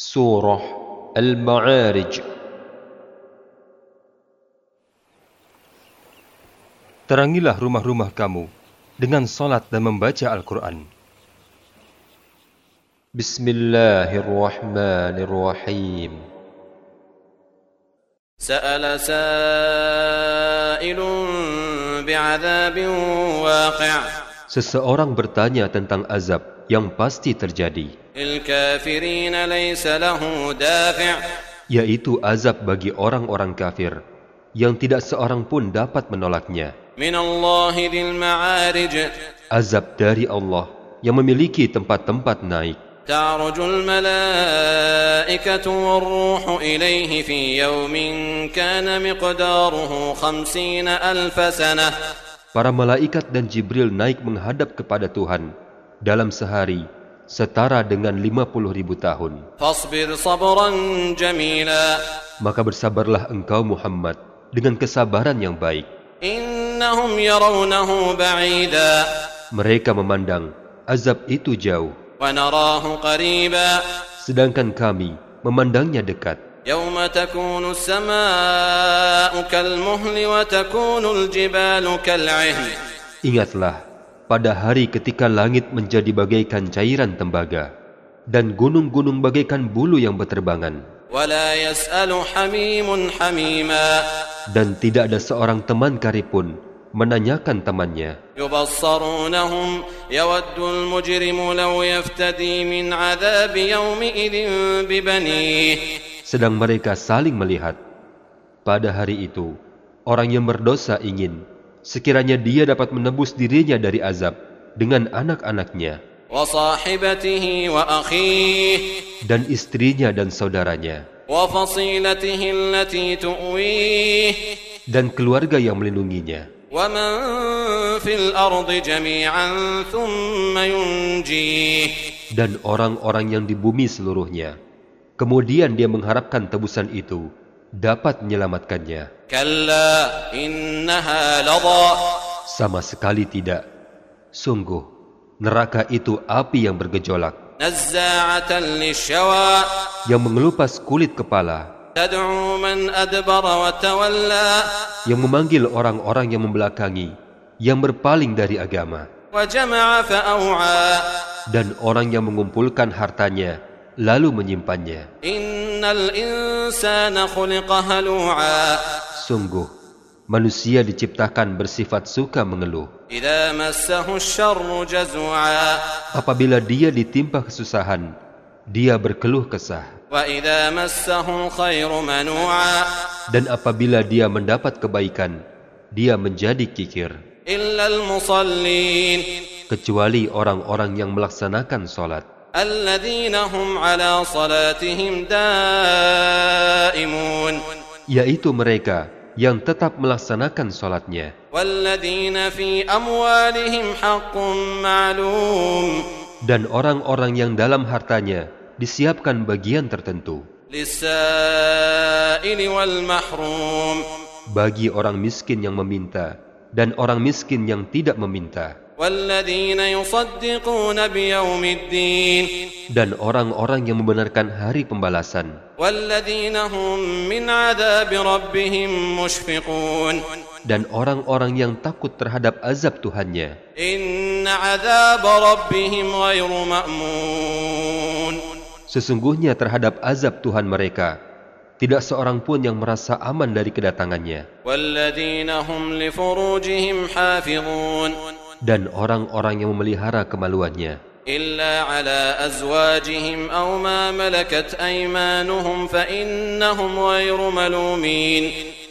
Surah Al-Ma'arij Terangilah rumah-rumah kamu dengan salat dan membaca Al-Quran. Bismillahirrahmanirrahim. Sa'ala sa'ilun Seseorang bertanya tentang azab yang pasti terjadi للكافرين ليس له دافع yaitu azab bagi orang-orang kafir yang tidak seorang pun dapat menolaknya. من الله ذي المعارج Azab dari Allah yang memiliki tempat-tempat naik. تعرج الملائكة والروح إليه في يوم كان مقداره خمسين ألف سنة Para malaikat dan Jibril naik menghadap kepada Tuhan dalam sehari setara dengan 50 ribu tahun. فاصبر صبرا جميلا Maka bersabarlah engkau Muhammad dengan kesabaran yang baik. إنهم يرونه بعيدا Mereka memandang azab itu jauh, ونراه قريبا sedangkan kami memandangnya dekat. يوم تكون السماء كالمهل وتكون الجبال كالعهن Ingatlah pada hari ketika langit menjadi bagaikan cairan tembaga dan gunung-gunung bagaikan bulu yang berterbangan. Dan tidak ada seorang teman karipun menanyakan temannya. Sedang mereka saling melihat. Pada hari itu, orang yang berdosa ingin sekiranya dia dapat menebus dirinya dari azab dengan anak-anaknya dan istrinya dan saudaranya dan keluarga yang melindunginya. Dan orang-orang yang di bumi seluruhnya. Kemudian dia mengharapkan tebusan itu dapat menyelamatkannya. Sama sekali tidak. Sungguh, neraka itu api yang bergejolak. Yang mengelupas kulit kepala. Yang memanggil orang-orang yang membelakangi, yang berpaling dari agama. Dan orang yang mengumpulkan hartanya, lalu menyimpannya. Sungguh, manusia diciptakan bersifat suka mengeluh. Apabila dia ditimpa kesusahan, dia berkeluh kesah. Dan apabila dia mendapat kebaikan, dia menjadi kikir. Kecuali orang-orang yang melaksanakan sholat. Yaitu mereka yang tetap melaksanakan sholatnya. Dan orang-orang yang dalam hartanya disiapkan bagian tertentu. Bagi orang miskin yang meminta dan orang miskin yang tidak meminta. Dan orang-orang yang membenarkan hari pembalasan dan orang-orang yang takut terhadap azab Tuhannya. Sesungguhnya terhadap azab Tuhan mereka, tidak seorang pun yang merasa aman dari kedatangannya. Dan orang-orang yang memelihara kemaluannya. إلا على أزواجهم أو ما ملكت أيمانهم فإنهم غير ملومين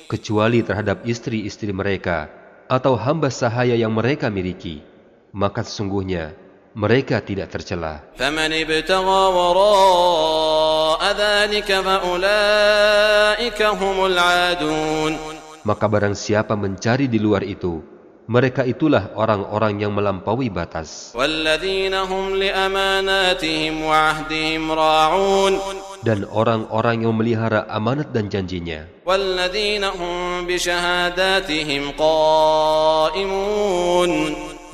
kecuali terhadap istri-istri mereka atau hamba sahaya yang mereka miliki, maka sesungguhnya mereka tidak tercela. فمن ابتغى وراء ذلك فأولئك هم العادون Maka barang siapa mencari di luar itu, mereka itulah orang-orang yang melampaui batas. Dan orang-orang yang melihara amanat dan janjinya.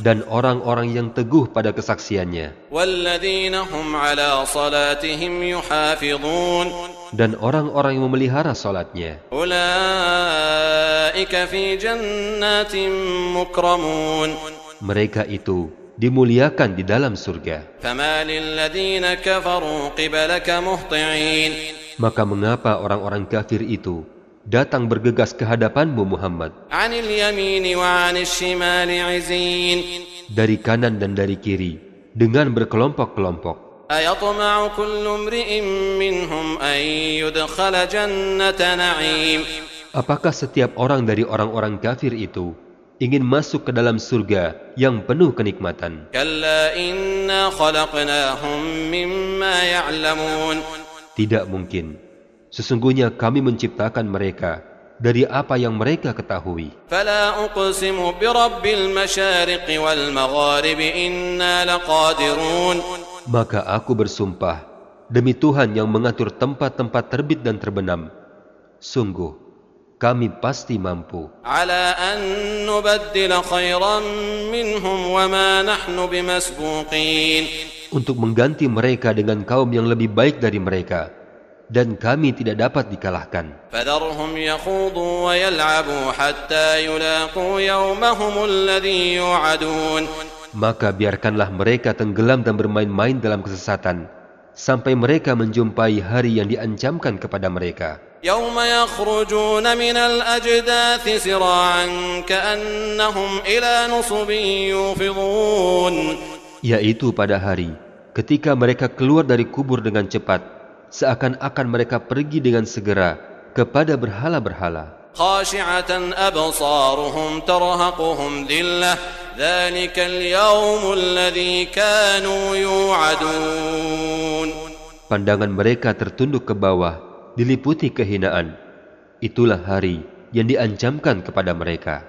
Dan orang-orang yang teguh pada kesaksiannya dan orang-orang yang memelihara salatnya. Mereka itu dimuliakan di dalam surga. Maka mengapa orang-orang kafir itu datang bergegas ke hadapanmu Muhammad? Dari kanan dan dari kiri dengan berkelompok-kelompok. أيطمع كل امرئ منهم أن يدخل جنة نعيم apakah setiap orang dari orang-orang kafir itu ingin masuk ke dalam surga yang penuh kenikmatan كلا إنا خلقناهم مما يعلمون Tidak mungkin. Sesungguhnya kami menciptakan mereka dari apa yang mereka ketahui. Maka aku bersumpah, demi Tuhan yang mengatur tempat-tempat terbit dan terbenam. Sungguh, kami pasti mampu. Untuk mengganti mereka dengan kaum yang lebih baik dari mereka. Dan kami tidak dapat dikalahkan فذرهم يخوضوا ويلعبوا حتى يلاقوا يومهم الذي يوعدون Maka biarkanlah mereka tenggelam dan bermain-main dalam kesesatan, sampai mereka menjumpai hari yang diancamkan kepada mereka. يوم يخرجون من الأجداث سراعا كأنهم إلى نصب يوفضون yaitu pada hari ketika mereka keluar dari kubur dengan cepat, seakan-akan mereka pergi dengan segera kepada berhala-berhala. خاشعة أبصارهم ترهقهم ذلة ذلك اليوم الذي كانوا يوعدون Pandangan mereka tertunduk ke bawah, diliputi kehinaan. Itulah hari yang diancamkan kepada mereka.